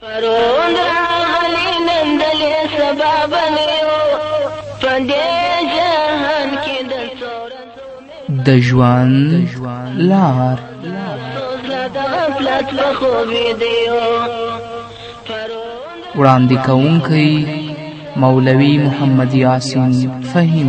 پرون راغلی نن دلې سبا بلې په دې جهان کې د د ژوند لار وړاندې کوونکی مولوي محمد یاسین فهیم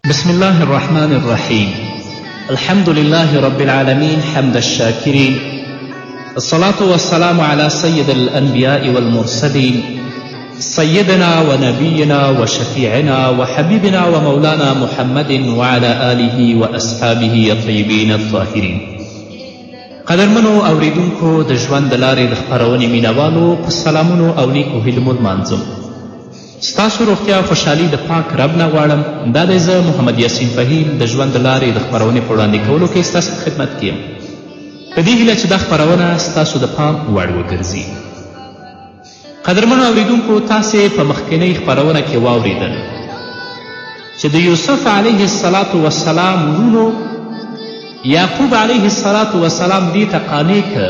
بسم الله الرحمن الرحيم الحمد لله رب العالمين حمد الشاكرين الصلاة والسلام على سيد الأنبياء والمرسلين سيدنا ونبينا وشفيعنا وحبيبنا ومولانا محمد وعلى آله وأصحابه الطيبين الطاهرين قدرمنو اوریدونکو د ژوند د لارې د خپرونې مینوالو په سلامونو او نیکو هیلمو لمانځم ستاسو روغتیا او خوشحالي د پاک رب نه غواړم دا دی زه محمد یاسین فهیم د ژوند د لارې د خپرونې په وړاندې کولو کې ستاسو په خدمت کې یم په دې هیله چې دا خپرونه ستاسو د پام وړ وګرځي قدرمنو اوریدونکو تاسې په مخکینۍ خپرونه کې واوریدل چې د یوسف علیه السلام وسلام ورونو یعقوب علیه السلام وسلام دې ته قانع که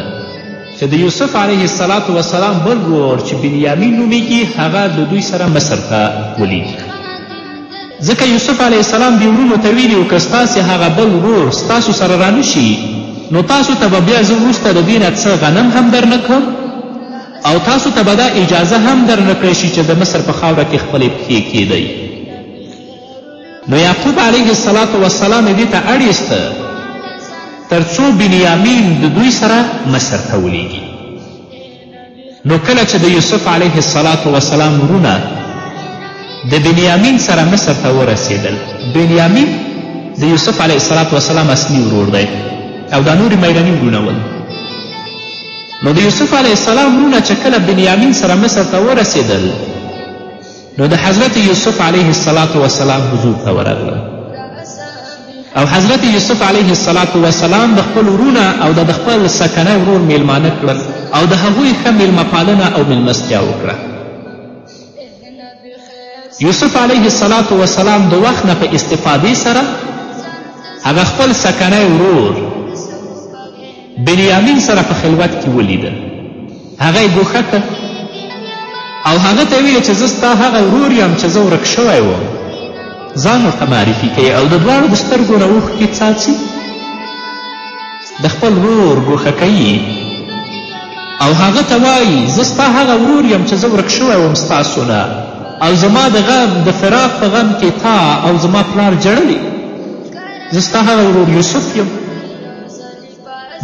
چې د یوسف علیه السلام وسلام بل ورور چې بنیامین نومیږي هغه له دوی سره مصر ته ولیږي ځکه یوسف علیه السلام دې ورونو ته ویلي و که ستاسې هغه بل ورور ستاسو سره رانشي نو تاسو ته به بیا زه وروسته د دې نه څه غنم هم درنه کړم او تاسو ته به دا اجازه هم در نه کړی شي چې د مصر په خاوره کې خپلې پښې کیدئ نو یعقوب علیه السلام وسلام دې ته اړ ایسته تر څو بنیامین د دوی سره مصر ته ولیږي نو کله چې د یوسف علیه السلام وسلام وروڼه د بنیامین سره مصر ته ورسېدل بنیامین د یوسف علیه السلام وسلام اصلي ورور دی او دا نورې میرني وروڼه ول نو د یوسف علیه السلام وروڼه چې کله بنیامین سره مصر ته ورسېدل نو د حضرت یوسف علیه السلام وسلام حضور ته ورغله او حضرت یوسف علیه السلام وسلام د خپل ورونه او د خپل سکنه ورور میلمانه کړل او د هغوی ښه میلمه پالنه او میلمستیا وکړه یوسف علیه السلام وسلام د وخت نه په استفادې سره هغه خپل سکنی ورور بنیامین سره په خلوت کې ولیده هغه یې ګوښه کړ او هغه ته ویل چې زه ستا هغه ورور یم چې زه ورک شوی وم ځان ورته معرفي کوي او د دواړو د سترګو نه اوښکې څاڅي د خپل ورور ګوښه کوي او هغه ته وایي زه ستا هغه ورور یم چې زه ورک شوی وم ستاسو نه او زما د غم د فراق په غم کې تا او زما پلار جړلې زه ستا هغه ورور یوسف یم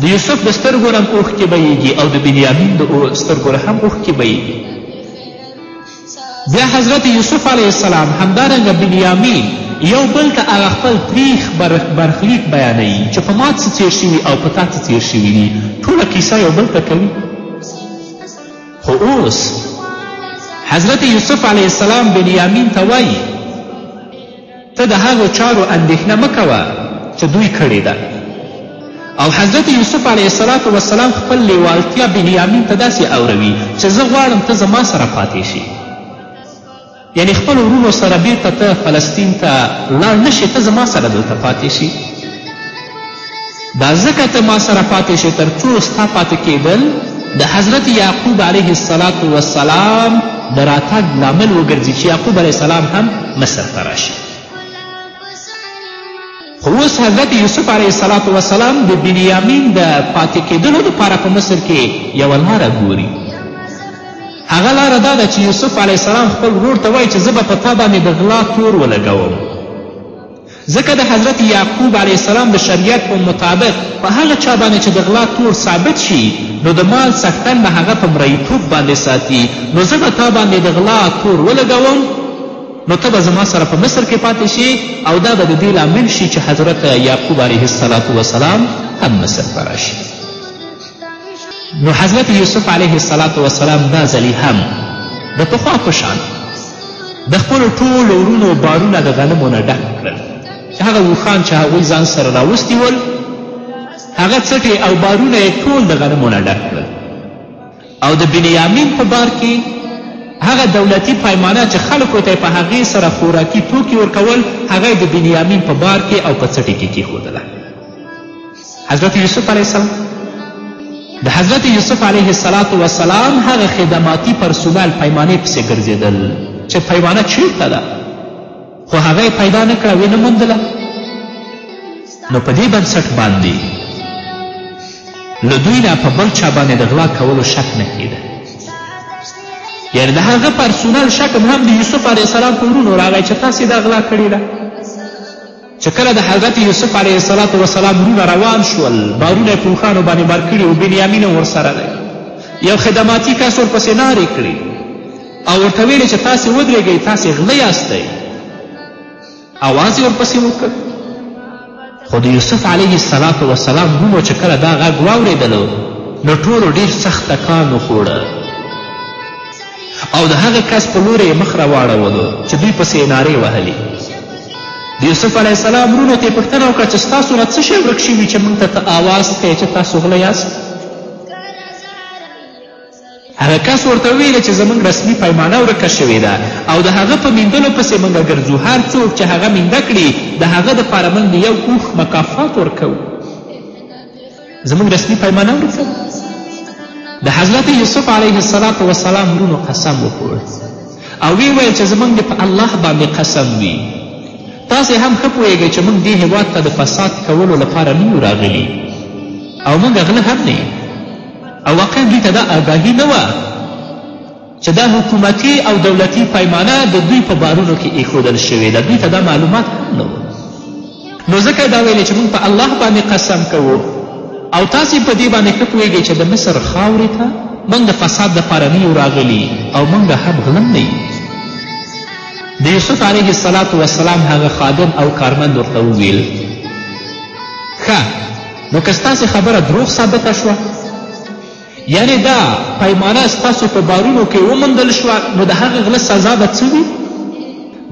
د یوسف د سترګو نه هم اوښکې بهیږي او د بنیامین د سترګو نه هم اوښکې بهیږي بیا حضرت یوسف علیه السلام همدارنګه بنیامین یو بل ته هغه خپل تریخ برخلیک بیانوي چې په ما څه څېر شوي او په تا څه څېر شوي دي ټوله کیسه یو بل ته کوي خو اوس حضرت یوسف علیه السلام بنیامین ته وایي ته د هغو چارو اندېښنه مه کوه چې دوی کړې ده او حضرت یوسف علیه السلام وسلام خپل لیوالتیا بنیامین ته داسې اوروي چې زه غواړم ته زما سره پاتې شي یعنی خپل ورونو سره بیرته ته فلسطین ته لاړ نشي ته زما سره دلته پاتې شي دا ځکه ته ما سره پاتې شې تر څو ستا پاتې کېدل د حضرت یعقوب علیه السلام وسلام د راتګ لامل وګرځي چې یعقوب علیه السلام هم مصر ته راشي خو اوس حضرت یوسف علیه السلام وسلام د بنیامین د پاتې کېدلو دپاره په مصر کې یوه لاره ګوري هغه لاره دا ده چې یوسف علیه السلام خپل ورور ته وایي چې زه به په تا باندې د غلا تور ولګوم ځکه د حضرت یعقوب علیه السلام د شریعت په مطابق په هغه چا باندې چې د غلا تور ثابت شي نو د مال څښتن به هغه په مریتوب باندې ساتي نو زه به تا باندې د غلا تور ولګوم نو ته به زما سره په مصر کې پاتې شي او دا به د دې لامل شي چې حضرت یعقوب علیه السلام هم مصر ته راشي نو حضرت یوسف علیه السلام دا ځلې هم د پخوا په شان د خپلو ټولو ورونو بارونه د غنمو نه ډک کړل چې هغه اوښان چې هغوی ځان سره راوستي ول هغه څټې او بارونه یې ټول د غنمو نه ډک کړل او د بنیامین په بار کې هغه دولتي پیمانه چې خلکو ته په هغې سره خوراکي توکي ورکول هغه د بنیامین په بار کې او په څټې کې کیښودله حضرت یوسف علیه السلام د حضرت یوسف علیه السلام وسلام هغه خدماتي پرسونل پیمانې پسې ګرځېدل چې پیمانه چیرته ده خو هغه یې پیدا نه کړه ویې نه موندله نو په دې بنسټ باندې له دوی نه په بل چا باندې د غلا کولو شک نه کېده یعنې د هغه پرسونل شک هم د یوسف علیه السلام په ورونو راغی چې تاسې دا غلا کړې ده چې کله د حضرت یوسف علیه السلام وسلام وروڼه روان شول بارونه یې په اوښانو باندې بار کړي و بنیامین هم ورسره دی یو خدماتي کس ورپسې نارې کړي او ورته ویلې چې تاسې ودرېږئ تاسې غله یاستئ اواز یې ورپسې وکړ خو د یوسف علیه السلام وسلام وروڼو چې کله دا غږ واورېدلو نو ټولو ډېر سخت تکان وخوړه او د هغه کس په لورې یې مخ راواړولو چې دوی پسې یې نارې وهلې د یوسف علیه السلام وروڼو ته یې پوښتنه وکړه چې ستاسو نه څه شی ورک شوي چې موږ ته ته آواز کوې چې تاسو غله یاست هغه کس ورته وویل چې زموږ رسمي پیمانه ورکه شوې ده او د هغه په میندلو پسې موږ ګرځو هر څوک چې هغه مینده کړي د هغه دپاره موږ د یو اوښ مکافات ورکوو زموږ رسمي پیمانه ورکړه د حضرت یوسف علیه السلام وسلام ورونو قسم وخوړ او وی ویل چې زموږ د په الله باندې قسم وي تاسې هم ښه پوهیږئ چې موږ دې هیواد ته د فساد کولو لپاره نه یو راغلي او موږ غله هم نه او واقعا دوی ته دا آګاهي نه وه چې دا حکومتي او دولتي پیمانه د دوی په بارونو کې ایښودل شوې ده دوی ته دا معلومات هم نه نو ځکه دا ویلې چې موږ په الله باندې قسم کوو او تاسې په دې باندې ښه پوهېږئ چې د مصر خاورې ته موږ د فساد دپاره نه یو راغلي او موږ هم غلم نه یو د یوسف علیه السلام وسلام هغه خادم او کارمند ورته وویل ښه نو که ستاسې خبره دروغ ثابته شوه یعنې دا پیمانه ستاسو په بارونو کې وموندل شوه نو د هغه غله سزا به څه وي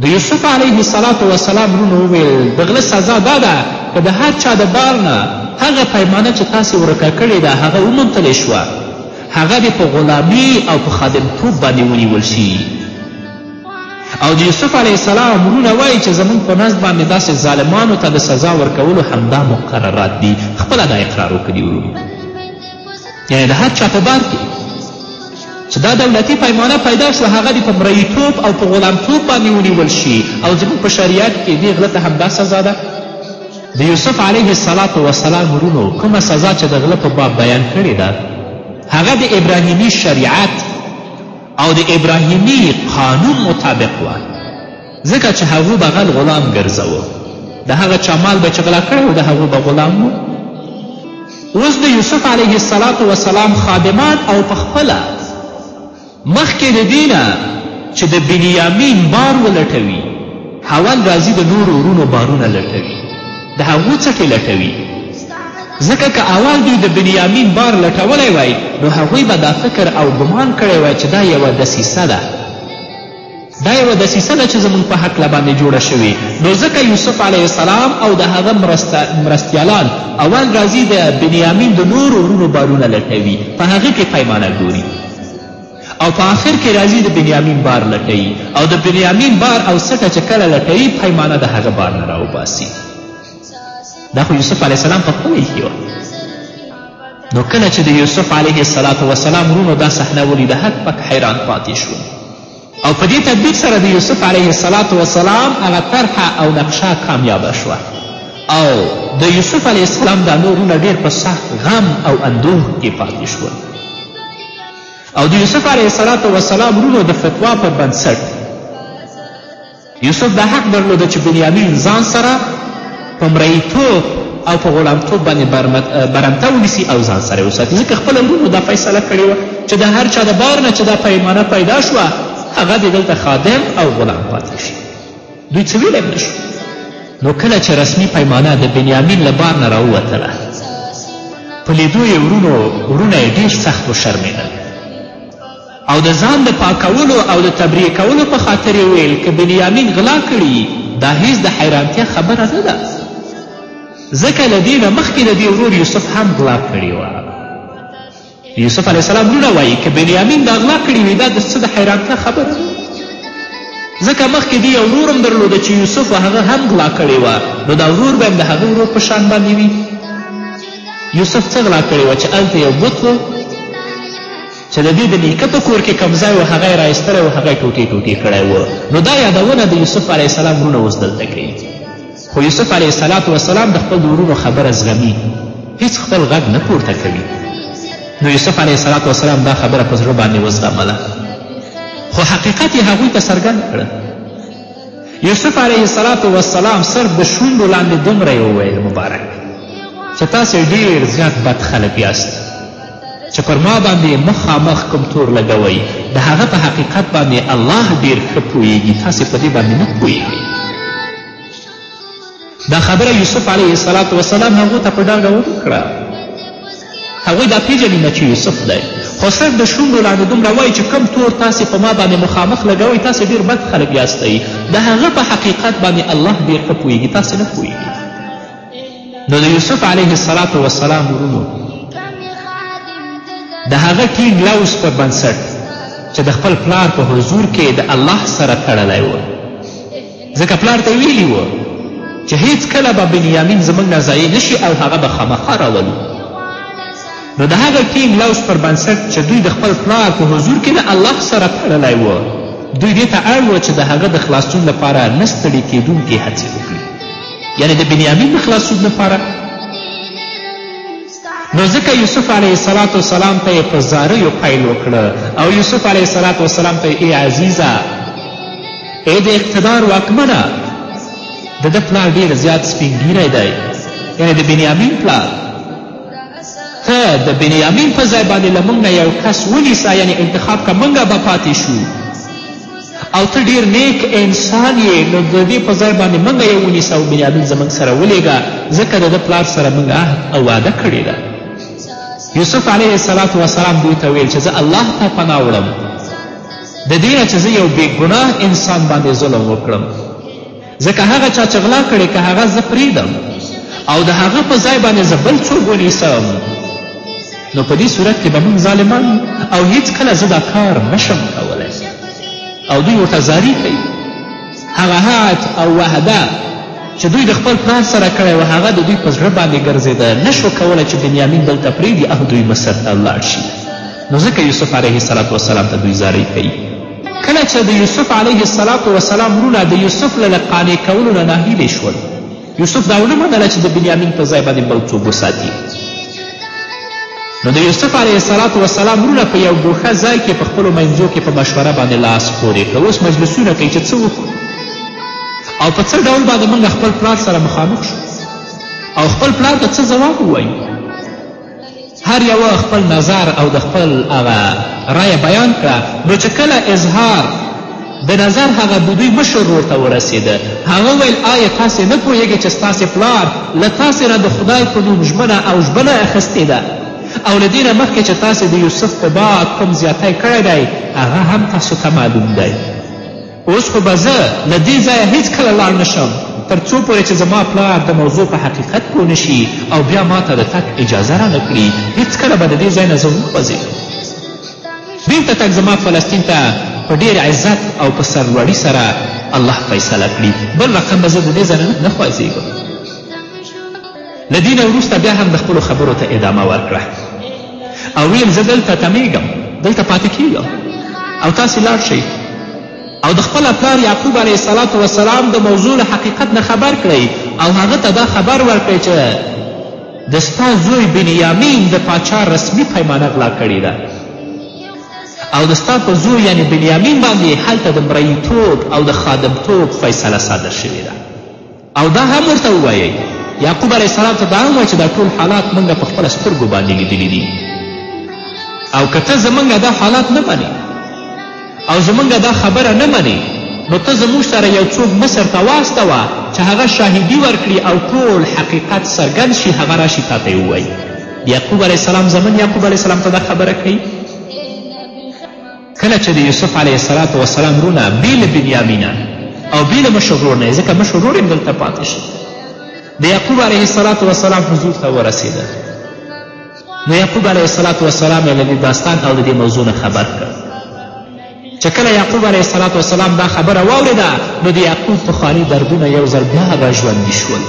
د یوسف علیه السلام وسلام وروڼو وویل د غله سزا دا ده که د هر چا د بار نه هغه پیمانه چې تاسې ورکه کړې ده هغه وموندلی شوه هغه دې په غلامي او په خادمتوب باندې ونیول شي او د یوسف علیه السلام وروڼه وایي چې زموږ په نزد باندې داسې ظالمانو ته د سزا ورکولو همدا مقررات دي خپله دا اقرار وکړي وروڼو یعنې د هر چا په بار کې چې دا دولتي پیمانه پیدا شو هغه دې په مریتوب او په غلامتوب باندې ونیول شي او زموږ په شریعت کې دې غله ته همدا سزا ده د یوسف علیه السلام وسلام ورونو کومه سزا چې د غله په باب بیان کړې ده هغه د ابراهیمي شریعت او د ابراهیمي قانون مطابق وه ځکه چې هغو به غل غلام ګرځوه د هغه چا مال به چې غلا کړی و د هغو به غلام و اوس د یوسف علیه السلام وسلام خادمات او په خپله مخکې د دې نه چې د بنیامین بار ولټوي حول راځي د نورو ورونو بارونه لټوي د هغو څټې لټوي ځکه که اول دوی د بنیامین بار لټولی وای نو هغوی به دا فکر او ګمان کړی وای چې دا یوه دسیسه ده دا یوه دسیسه ده چې زموږ په هکله باندې جوړه شوې نو ځکه یوسف علیه السلام او د هغه مرستیالان اول راځي د بنیامین د نورو وروڼو بارونه لټوي په هغه کې پیمانه ګوري او په آخر کې راځي د بنیامین بار لټوي او د بنیامین بار او سټه چې کله لټوي پیمانه د هغه بار نه راوباسي دا خو یوسف علیه السلام په خوی کې وه نو کله چې د یوسف علیه السلام وسلام ورونو دا صحنه ولیده هک پک حیران پاتې شو او په دې تدبیر سره د یوسف علیه السلام وسلام هغه طرحه او نقشه کامیابه شوه او د یوسف علیه السلام دا نورونه ډېر په سخت غم او اندوه کې پاتې شول او د یوسف علیه السلام وسلام ورونو د فتوا پر بنسټ یوسف دا حق درلوده چې بنیامین ځان سره په مرئیتوب او په غلامتوب باندې برمته ونیسي او ځان سره وساتي ځکه خپله ورونو دا فیصله کړې وه چې د هر چا د بار نه چې دا پیمانه پیدا شوه هغه دې دلته خادم او غلام پاتې شي دوی څه ویلی نه شو نو کله چې رسمي پیمانه د بنیامین له بار نه راووتله په لیدو یې ورونو ورونه یې ډېر سخت وشرمېدل او د ځان د پاکولو او د تبریه کولو په خاطر یې ویل که بنیامین غلا کړي دا هیڅ د حیرانتیا خبره نه ده ځکه له دې نه مخکې د دې ورور یوسف هم غلا کړې وه یوسف علیه السلام وروڼه وایي که بنیامین دا غلا کړې وي دا د څه د حیرانتیا خبره ده ځکه مخکې دې یو ورور هم درلوده چې یوسف هغه هم غلا کړې وه نو دا ورور به هم د هغه ورور په شان باندې وي یوسف څه غلا کړې وه چې هلته یو بت و چې د دې د نیکه په کور کې کوم ځای و هغه یې رایستلی و هغه یې ټوټې ټوټې کړی و نو دا یادونه د یوسف علیه السلام وروڼه اوس دلته کوي خو یوسف علیه السلام وسلام د خپل د وروڼو خبره زغمي هیڅ خپل غږ نه پورته کوي نو یوسف علیه السلام وسلام دا خبره په زړه باندې وزغمله خو حقیقت یې هغوی ته څرګند کړه یوسف علیه السلام وسلام سر د شونډو لاندې دومره یې وویل مبارک چې تاسې ډیر زیات بد خلک یاست چې پر ما باندې یې مخامخ کوم تور لګوئ د هغه په حقیقت باندې الله ډیر ښه پوهیږي تاسې په دې باندې نه پوهیږئ دا خبره یوسف علیه السلام وسلام هغو ته په ډاډه وکړه هغوی دا پیژني نه چې یوسف دی خو صرف د شونډو لاندې دومره وایي چې کم تور تاسې په ما باندې مخامخ لګوئ تاسې ډیر بد خلک یاستئ د هغه په حقیقت باندې الله ډیر ښه پوهیږي تاسې نه پوهیږي نو د یوسف علیه السلام وسلام ورونو د هغه ټینګ لوز په بنسټ چې د خپل پلار په حضور کې د الله سره تړلی و ځکه پلار ته ویلي و چې هیڅ کله به بنیامین زموږ نه ضایع نشي او هغه به خامخا راولو نو د هغه ټینګ لوز پر بنسټ چې دوی د خپل پلار په حضور کې د الله سره تړلی و دوی دې ته اړ و چې د هغه د خلاصون لپاره نه ستړي کېدونکې هڅې وکړي یعنې د بنیامین د خلاصون لپاره نو ځکه یوسف علیه السلام وسلام ته یې په زاریو پیل وکړه او یوسف علیه السلام وسلام ته ای عزیزه ای د اقتدار واکمنه د ده پلار ډېر زیات سپینګیری دی یعنې د بنیامین پلار ته د بنیامین په ځای باندې له موږ نه یو کس ونیسه یعنې انتخاب که موږ به پاتې شو او ته ډېر نیک انسان یې نو د دې په ځای باندې موږ یې ونیسه او بنیامین زموږ سره ولېږه ځکه د ده پلار سره موږ عهد او وعده کړې ده یوسف علیه السلام وسلام دوی ته ویل چې زه الله ته پناه وړم د دې نه چې زه یو بې ګناه انسان باندې ظلم وکړم ځکه هغه چا چې غلا کړې که هغه زه پرېږدم او د هغه په ځای باندې زه بل څوک ونیسم نو په دې صورت کې به موږ ظالمان او هیڅکله زه دا کار نشم کولی او دوی ورته زاری کوي هغه هات او وهده چې دوی د خپل پلار سره کړی و هغه د دوی په زړه باندې ګرځېده نه شو کولی چې بنیامین دلته پرېږدي او دوی مصر ته لاړ شي نو ځکه یوسف علیه السلام ته دوی زارۍ کوي کله چې د یوسف علیه السلام وروڼه د یوسف له له قانع کولو نه ناهیلې شول یوسف دا ونه منله چې د بنیامین په ځای باندې بل څوک وساتي نو د یوسف علیه السلام وسلام وروڼه په یو ګوښه ځای کې په خپلو منځو کې په مشوره باندې لاس پورې کړه اوس مجلسونه کوي چې څه وکړو او په څه ډول باندې موږ خپل پلار سره مخامخ شو او خپل پلار ته څه ځواب ووایو هر یوه خپل نظر او د خپل هغه رایه بیان کړه نو چې کله اظهار د نظر هغه بودوی مشر ورور ته ورسېده هغه ویل آیا تاسې نه پوهیږئ چې ستاسې پلار له تاسې نه د خدای په نوم ژمنه او ژمنه اخیستې ده او له دې نه مخکې چې تاسې د یوسف په باد کوم زیاتی کړی دی هغه هم تاسو ته معلوم دی اوس خو به زه له دې ځایه هېڅکله لاړ نه شم تر څو پورې چې زما پلار د موضوع په حقیقت پوه نه شي او بیا ما ته د تګ اجازه رانه کړي هېڅکله به د دې ځای نه زه ونه خوځېږم بېرته تګ زما فلسطین ته په ډېر عزت او په سرلوړي سره الله فیصله کړي بل رقم به زه د دې ځای نه خوځېږم له دې نه وروسته بیا هم د خپلو خبرو ته ادامه ورکړه او ویل زه دلته تمیږم دلته پاتې کیږم او تاسې لاړ شئ او د خپل پلار یعقوب علیه السلام وسلام د موضوع له حقیقت نه خبر کړئ او هغه ته دا خبر ورکړئ چې د ستا زوی بنیامین د پاچا رسمي پیمانه غلا کړې ده او د ستا په زوی یعنې بنیامین باندې هلته د مریتوب او د خادمتوب فیصله صادر شوې ده او دا هم ورته ووایئ یعقوب علیه السلام ته دا هم وایه چې دا ټول حالات موږ په خپله سترګو باندې لیدلي دي او که ته زموږ دا حالات نه منې او زموږ دا خبره نه منې نو ته زموږ سره یو څوک مصر ته واستوه چې هغه شاهدي ورکړي او ټول حقیقت څرګند شي هغه راشي تا ته یې ووایي یعقوب علیه السلام زمن یعقوب علیه السلام ته دا خبره کوي کله چې د یوسف علیه السلام وسلام رونه بې له بنیامینه او بې له مشر ورور نه ځکه مشر ورور هم دلته پاتې شو د یعقوب علیه السلام وسلام حضور ته ورسېده نو یعقوب علیه السلام وسلام یې له دې داستان او د دې موضوع نه خبر کړ چې کله یعقوب علیه السلام وسلام دا خبره واورېده نو د یعقوب پخواني دردونه یو ځل بیا راژوندي شول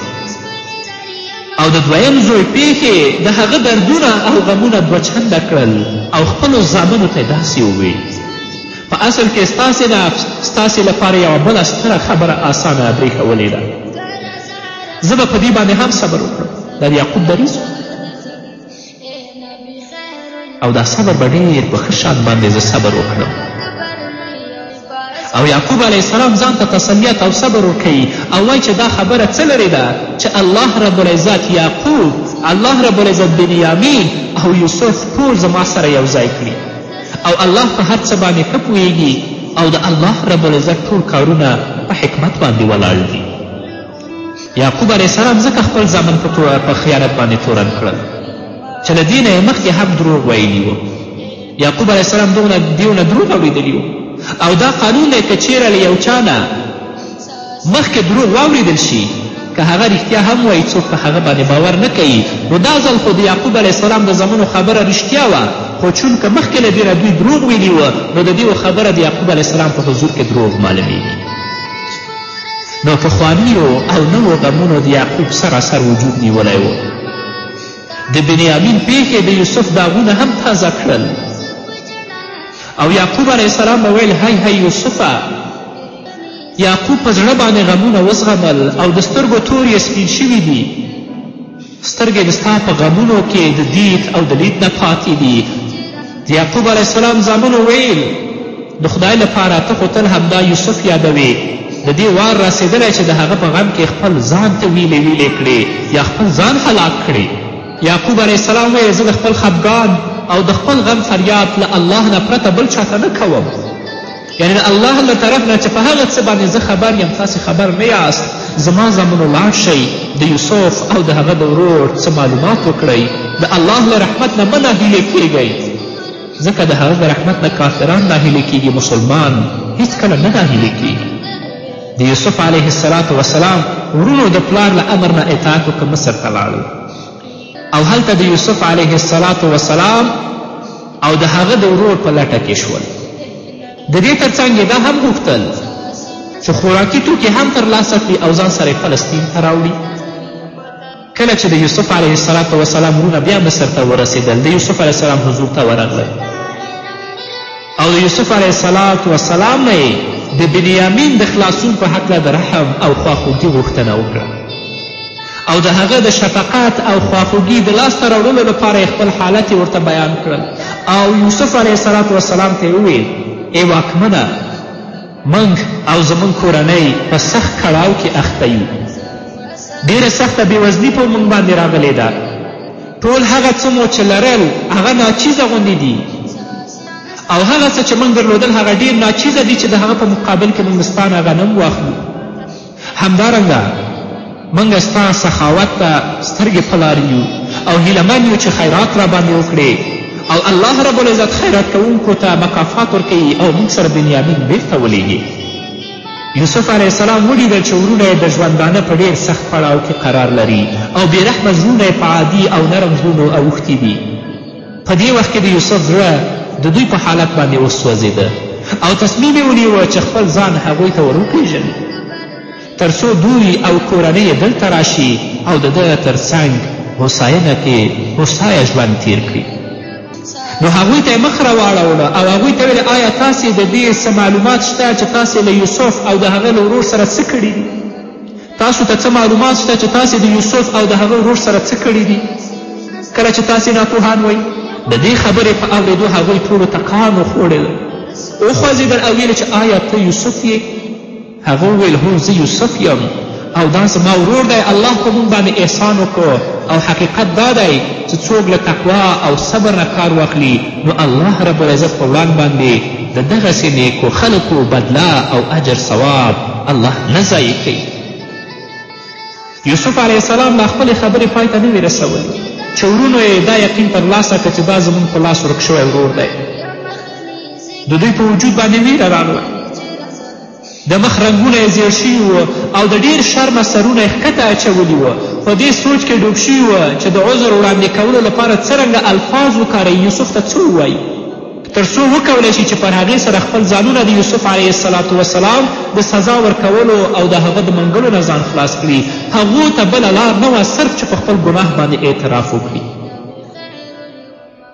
او د دویم زوی پېښې د هغه دردونه او غمونه دوه چنده کړل او خپلو زامنو ته یې داسې وویل په اصل کې ستاسې نه ستاسې لپاره یوه بله ستره خبره اسانه برېښولې ده زه به په دې باندې هم صبر وکړم دا د یعقوب دریځ او دا صبر به ډېر په ښه شان باندې زه صبر وکړم او یعقوب علیه السلام ځان ته تسلیت او صبر ورکوي او وایي چې دا خبره څه لرې ده چې الله رب العزت یعقوب الله رب العزت بنیامین او یوسف ټول زما سره یو ځای کړي او الله په هر څه باندې ښه پوهیږي او د الله رب العزت ټول کارونه په حکمت باندې ولاړ دي یعقوب علیه السلام ځکه خپل زامن په خیانت باندې تورن کړل چې له دې نه یې مخکې هم دروغ ویلي وو یعقوب علیه السلام دغه دیو نه دروغ اورېدلي وو او دا قانون دی که چیرې له یو چا نه مخکې دروغ واورېدل شي که هغه رښتیا هم وایي څوک په هغه باندې باور نه کوي نو دا ځل خو د یعقوب علیه السلام د زمنو خبره رښتیا وه خو چونکه مخکې له دې نه دوی دروغ ویلي وه نو د دې خبره د یعقوب علیه السلام په حضور کې دروغ معلومیږي نو پخوانیو او نوو غمونو د یعقوب سر اثر وجود نیولی و د بنیامین پیښې د یوسف داغونه هم تازه کړل او یعقوب علیه السلام به ویل هی هی یوسفه یعقوب په زړه باندې غمونه وزغمل او د سترګو تور یې سپین شوي دي سترګې د ستا په غمونو کې د دید او د لید نه پاتې دي د یعقوب علیه السلام زامنو ویل د خدای لپاره ته خو تل همدا یوسف یادوې د دې وار رسېدلی چې د هغه په غم کې خپل ځان ته ویلې ویلې کړې یا خپل ځان هلاک کړې یعقوب علیه السلام ویې زه د خپل خفګان او د خپل غم فریاد له الله نه پرته بل چاته نه کوم یعنې د الله له طرف نه چې په هغه څه باندې زه خبر یم تاسې خبر نه یاست زما زامنو لاړ شئ د یوسف او د هغه د ورور څه معلومات وکړئ د الله له رحمت نه مه ناهیلې کیږئ ځکه د هغه د رحمت نه کافران ناهیلې کیږي مسلمان هیڅکله نه ناهیلې کیږي د یوسف علیه السلام وسلام ورونو د پلار له امر نه اطاعت وکړه مصر ته لاړل او هلته د یوسف علیه السلام وسلام او د هغه د ورور په لټه کې شول د دې ترڅنګ یې دا هم غوښتل چې خوراکي توکي هم ترلاسه کړي او ځان سره فلسطین ته راوړي کله چې د یوسف علیه السلام وسلام وروڼه بیا مصر ته ورسېدل د یوسف علیه السلام حضور ته ورغلل او د یوسف علیه صلات و سلام نه یې د بنیامین د خلاصون په هکله د رحم او خواخوږي غوښتنه وکړه او د هغه د شفقت او خواخوږي د لاسته راوړلو لپاره یې خپل حالت ورته بیان کړل او یوسف علیه السلام وسلام ته یې وویل ای واکمنه موږ او زموږ کورنۍ په سخت کړاو کې اخته یو ډېره سخته بېوزلي په موږ باندې راغلې ده ټول هغه څه مو چې لرل هغه ناچیزه غوندې دي او هغه څه چې موږ درلودل هغه ډیر ناچیزه دي چې د هغه په مقابل کې موږ ستا نه غنم واخلو همدارنګه موږ ستا سخاوت ته سترګې پلار یو او هیلهمن یو چې خیرات را باندې وکړې او الله رب العزت خیرات کوونکو ته مکافات ورکوي او موږ سره بنیامین بیرته ولیږي یوسف علیه السلام ولیدل چې وروڼه یې د ژوندانه په ډیر سخت پړاو کې قرار لري او بېرحمه زړونه یې په عادي او نرم زړونو اوښتي دي په دې وخت کې د یوسف زړه د دوی په حالت باندې وسوځېده او تصمیم یې ونیوه چې خپل ځان هغوی ته ور وپېژني تر څو دوی او کورنۍ یې دلته راشي او د ده تر څنګ هوساینه کې هوسایه ژوند تیر کړي نو هغوی ته یې مخ راواړوله او هغوی ته ویل آیا تاسې د دې څه معلومات شته چې تاسې له یوسف او د هغه له ورور سره څه کړي دي تاسو ته څه معلومات شته چې تاسې د یوسف او د هغه ورور سره څه کړي دي کله چې تاسې ناپوهان وئ د دې خبرې په اورېدو هغوی ټولو ته قام وخوړل وخوځېدل او ویل چې آیا ته یوسف یې هغه وویل هو زه یوسف یم او دا زما ورور دی الله په موږ باندې احسان وکړو او حقیقت دا دی چې څوک له تقوا او صبر نه کار واخلي نو الله رب العزت په وړاند باندې د دغسې نیکو خلکو بدله او اجر ثواب الله نه ضایع کوي یوسف علیه السلام لا خپلې خبرې پای ته نه وې رسولې چې ورونو یې دا یقین ترلاسه کړه چې دا زموږ په لاس ورک شوی ورور دی د دوی په وجود باندې ویره راغله د مخ رنګونه یې زیړ شوي وو او د ډیر شرمه سرونه یې ښکته اچولي وه په دې سوچ کې ډوب شوي وه چې د عذر وړاندې کولو لپاره څرنګه الفاظ وکاروي یوسف ته څه ووایي تر څو وکولی شي چې پر هغې سره خپل ځانونه د یوسف علیه السلام وسلام د سزا ورکولو او د هغه د منګلو نه ځان خلاص کړي هغو ته بله لار نه وه صرف چې په خپل ګناه باندې اعتراف وکړي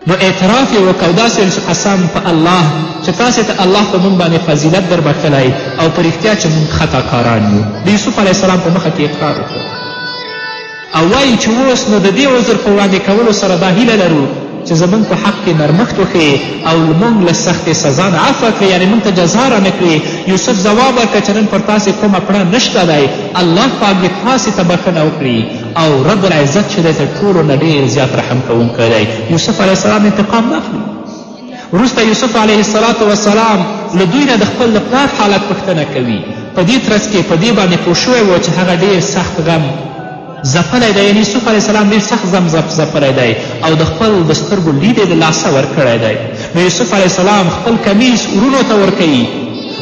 نو اعتراف یې وکړ او داسې ویل چې قسم په الله چې تاسې ته الله په موږ باندې فضیلت در بښلی او په رښتیا چې موږ خطاکاران یو د یوسف علیه السلام په مخه کې اقرار وکړ او وايي چې اوس نو د دې عذر په وړاندې کولو سره دا هیله لرو چې زمونږ په حق کې نرمښت وښیې او مونږ له سختې سزا نه عفوه کړې یعنې مونږ ته جزا رانه کړې یوسف ځواب ورکړه چې نن پر تاسې کومه کړه نشته دی الله پاک دې تاسې ته بښنه وکړي او رب العزت چې دی تر ټولو نه ډېر زیات رحم کوونکی دی یوسف علیه السلام انتقام نه اخلي وروسته یوسف علیه السلام وسلام له دوی نه د خپل د پلار حالت پوښتنه کوي په دې ترڅ کې په دې باندې پوه شوی و چې هغه ډېر سخت غم ځپلی دی یعنې یوسف علیه السلام ډېر سخت غم ځپلی دی او د خپل د سترګو لید یې د لاسه ورکړی دی نو یوسف علیه السلام خپل کمیس ورونو ته ورکوي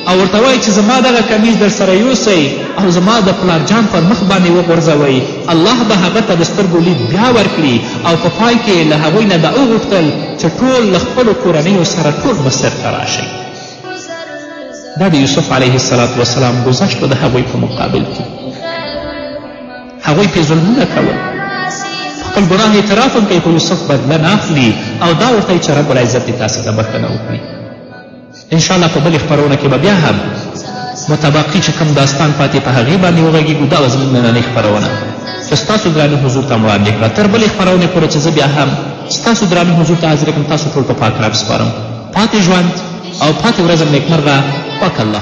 او ورته وایي چې زما دغه کمیس در سره یوسئ او زما د پلارجان پر مخ باندې وغورځوئ الله به هغه ته د سترګو لید بیا ورکړي او په پای کې له هغوی نه دا وغوښتل چې ټول له خپلو کورنیو سره ټول مصر ته راشئ دا د یوسف علیه السلام وسلام ګذشت د هغوی په مقابل کې هغوی پې ظلمونه کول خپل ګناه اعتراف هم کوي خو یوسف بدله نه اخلي او دا ورته چې رب العزت دې تاسې ته بښنه وکړي انشاالله په بلې خپرونه کې به بیا هم متبقي چې کوم داستان پاتې په هغې باندې وغږېږو دا به زموږ نننۍ خپرونه چې ستاسو درانه حضور ته وړاندې کړه تر بلې خپرونې پورې چې زه بیا هم ستاسو درانه حضور ته حاضر کړم تاسو ټول په پاک رب سپارم پاتې ژوند او پاتې ورځم نیکمرغه پاک الله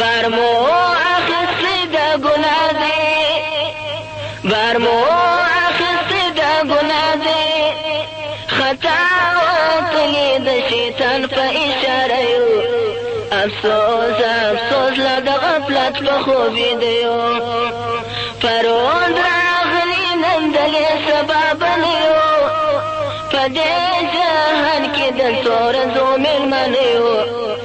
بار مو اخیستی د ګناه دی بار مو اخیستی د ګناه دی خطا وکړي د شیطان په اشاره یو افسوس افسوس لا د غفلت په خوب دیو پرون راغلی نن دلې سبا بنیو په دې جهان کې د څو ورځو مېلمانه یو